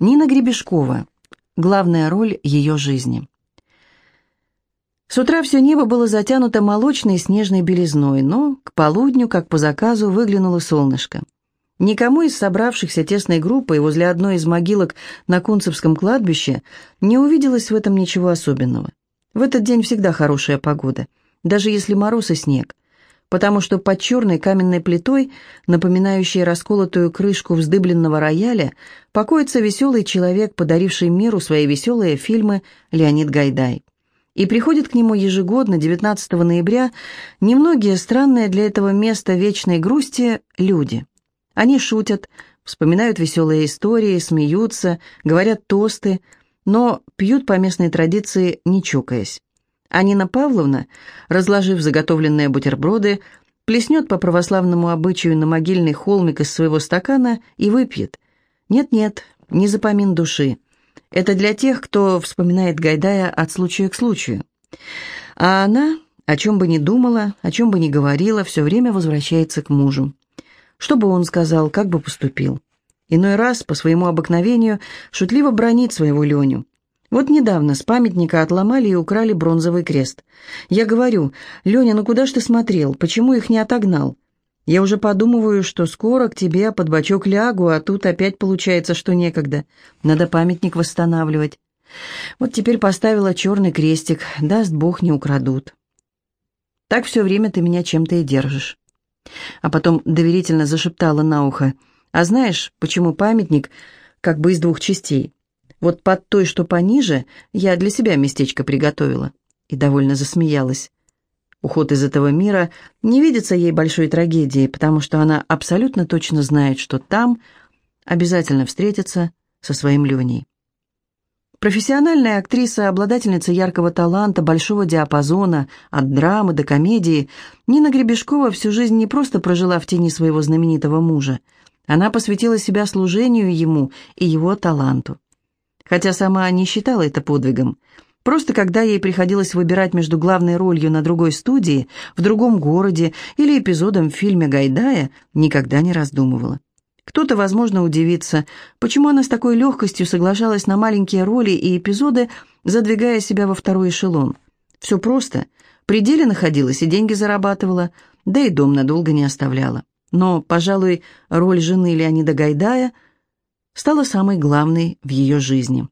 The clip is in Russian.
Нина Гребешкова. Главная роль ее жизни. С утра все небо было затянуто молочной снежной белизной, но к полудню, как по заказу, выглянуло солнышко. Никому из собравшихся тесной группой возле одной из могилок на Кунцевском кладбище не увиделось в этом ничего особенного. В этот день всегда хорошая погода, даже если мороз и снег, потому что под черной каменной плитой, напоминающей расколотую крышку вздыбленного рояля, покоится веселый человек, подаривший миру свои веселые фильмы Леонид Гайдай и приходят к нему ежегодно 19 ноября немногие странные для этого места вечной грусти люди. Они шутят, вспоминают веселые истории, смеются, говорят тосты, но пьют по местной традиции, не чокаясь. А Нина Павловна, разложив заготовленные бутерброды, плеснет по православному обычаю на могильный холмик из своего стакана и выпьет. Нет-нет, не запомин души. Это для тех, кто вспоминает Гайдая от случая к случаю. А она, о чем бы ни думала, о чем бы ни говорила, все время возвращается к мужу. Что бы он сказал, как бы поступил. Иной раз, по своему обыкновению, шутливо бронит своего Леню. Вот недавно с памятника отломали и украли бронзовый крест. Я говорю, «Леня, ну куда ж ты смотрел? Почему их не отогнал?» Я уже подумываю, что скоро к тебе под бочок лягу, а тут опять получается, что некогда. Надо памятник восстанавливать. Вот теперь поставила черный крестик, даст Бог, не украдут. Так все время ты меня чем-то и держишь. А потом доверительно зашептала на ухо. А знаешь, почему памятник как бы из двух частей? Вот под той, что пониже, я для себя местечко приготовила. И довольно засмеялась. Уход из этого мира не видится ей большой трагедией, потому что она абсолютно точно знает, что там обязательно встретится со своим Леней. Профессиональная актриса, обладательница яркого таланта, большого диапазона, от драмы до комедии, Нина Гребешкова всю жизнь не просто прожила в тени своего знаменитого мужа. Она посвятила себя служению ему и его таланту. Хотя сама не считала это подвигом – Просто когда ей приходилось выбирать между главной ролью на другой студии, в другом городе или эпизодом в фильме Гайдая, никогда не раздумывала. Кто-то, возможно, удивится, почему она с такой легкостью соглашалась на маленькие роли и эпизоды, задвигая себя во второй эшелон. Все просто. При деле находилась и деньги зарабатывала, да и дом надолго не оставляла. Но, пожалуй, роль жены Леонида Гайдая стала самой главной в ее жизни.